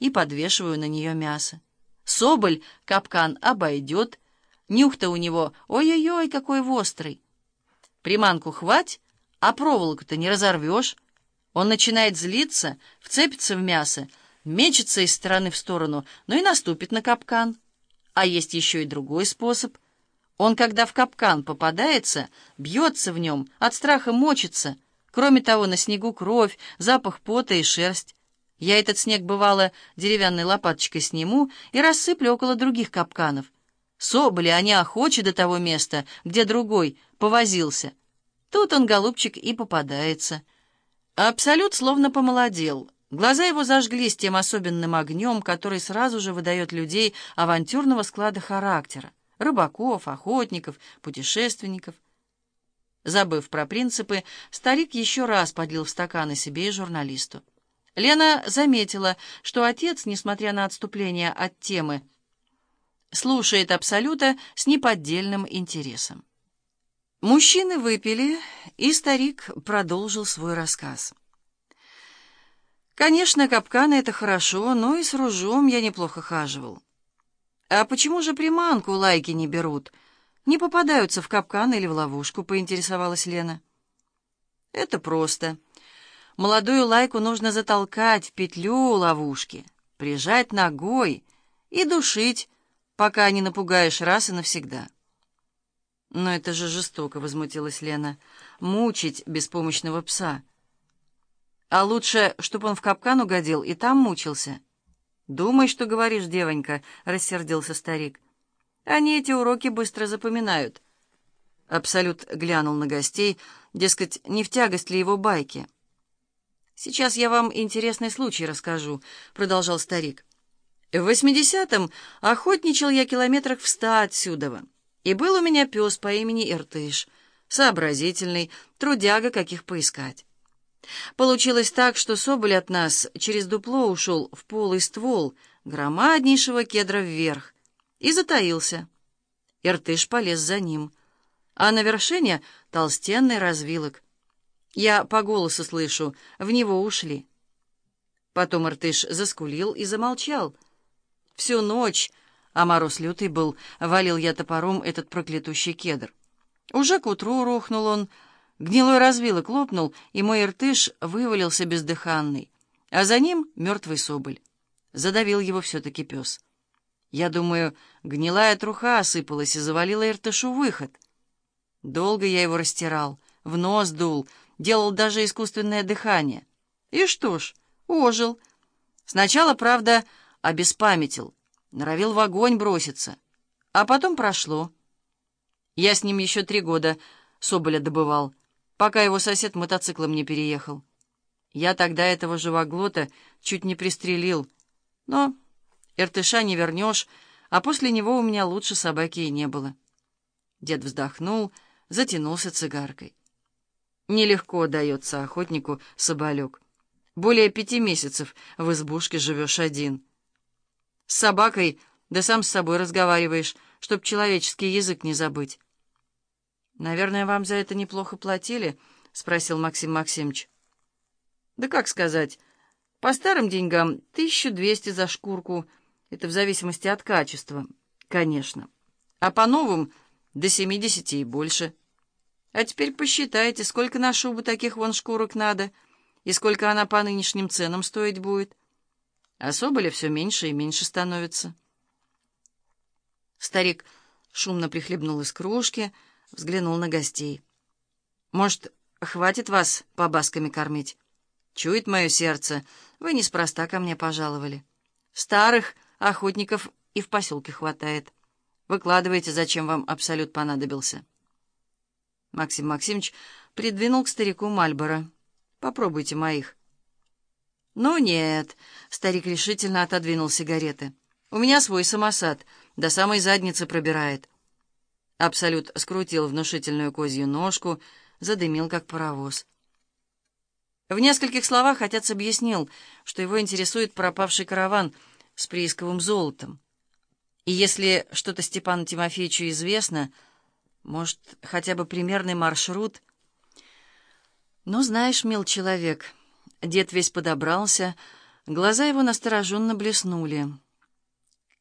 и подвешиваю на нее мясо. Соболь капкан обойдет. Нюх-то у него, ой-ой-ой, какой острый. Приманку хвать, а проволоку-то не разорвешь. Он начинает злиться, вцепится в мясо, мечется из стороны в сторону, но и наступит на капкан. А есть еще и другой способ. Он, когда в капкан попадается, бьется в нем, от страха мочится. Кроме того, на снегу кровь, запах пота и шерсть. Я этот снег, бывало, деревянной лопаточкой сниму и рассыплю около других капканов. Соболи, они охочи до того места, где другой повозился. Тут он, голубчик, и попадается. Абсолют словно помолодел. Глаза его зажглись тем особенным огнем, который сразу же выдает людей авантюрного склада характера. Рыбаков, охотников, путешественников. Забыв про принципы, старик еще раз подлил в стаканы себе и журналисту. Лена заметила, что отец, несмотря на отступление от темы, слушает Абсолюта с неподдельным интересом. Мужчины выпили, и старик продолжил свой рассказ. «Конечно, капканы — это хорошо, но и с ружом я неплохо хаживал. А почему же приманку лайки не берут? Не попадаются в капкан или в ловушку?» — поинтересовалась Лена. «Это просто. Молодую лайку нужно затолкать в петлю ловушки, прижать ногой и душить, пока не напугаешь раз и навсегда». «Но это же жестоко», — возмутилась Лена. «Мучить беспомощного пса». «А лучше, чтобы он в капкан угодил и там мучился». «Думай, что говоришь, девонька», — рассердился старик. «Они эти уроки быстро запоминают». Абсолют глянул на гостей, дескать, не в тягость ли его байки. «Сейчас я вам интересный случай расскажу», — продолжал старик. «В восьмидесятом охотничал я километрах в ста отсюда». И был у меня пес по имени Иртыш, сообразительный, трудяга, каких поискать. Получилось так, что Соболь от нас через дупло ушел в полый ствол громаднейшего кедра вверх и затаился. Иртыш полез за ним, а на вершине толстенный развилок. Я по голосу слышу, в него ушли. Потом Иртыш заскулил и замолчал. Всю ночь а мороз лютый был, валил я топором этот проклятущий кедр. Уже к утру рухнул он, гнилой развилок лопнул, и мой иртыш вывалился бездыханный, а за ним мертвый соболь. Задавил его все-таки пес. Я думаю, гнилая труха осыпалась и завалила иртышу выход. Долго я его растирал, в нос дул, делал даже искусственное дыхание. И что ж, ожил. Сначала, правда, обеспамятил — норовил в огонь броситься. А потом прошло. Я с ним еще три года соболя добывал, пока его сосед мотоциклом не переехал. Я тогда этого живоглота чуть не пристрелил. Но Иртыша не вернешь, а после него у меня лучше собаки и не было. Дед вздохнул, затянулся цигаркой. Нелегко дается охотнику соболек. Более пяти месяцев в избушке живешь один — с собакой, да сам с собой разговариваешь, чтоб человеческий язык не забыть. «Наверное, вам за это неплохо платили?» — спросил Максим Максимович. «Да как сказать? По старым деньгам тысячу двести за шкурку. Это в зависимости от качества, конечно. А по новым до семидесяти и больше. А теперь посчитайте, сколько на шубу таких вон шкурок надо, и сколько она по нынешним ценам стоить будет. А Соболя все меньше и меньше становится. Старик шумно прихлебнул из кружки, взглянул на гостей. «Может, хватит вас побасками кормить? Чует мое сердце, вы неспроста ко мне пожаловали. Старых охотников и в поселке хватает. Выкладывайте, зачем вам абсолют понадобился». Максим Максимович придвинул к старику Мальборо. «Попробуйте моих». «Ну нет», — старик решительно отодвинул сигареты. «У меня свой самосад, до самой задницы пробирает». Абсолют скрутил внушительную козью ножку, задымил, как паровоз. В нескольких словах отец объяснил, что его интересует пропавший караван с приисковым золотом. И если что-то Степану Тимофеевичу известно, может, хотя бы примерный маршрут... «Ну, знаешь, мил человек...» Дед весь подобрался, Глаза его настороженно блеснули.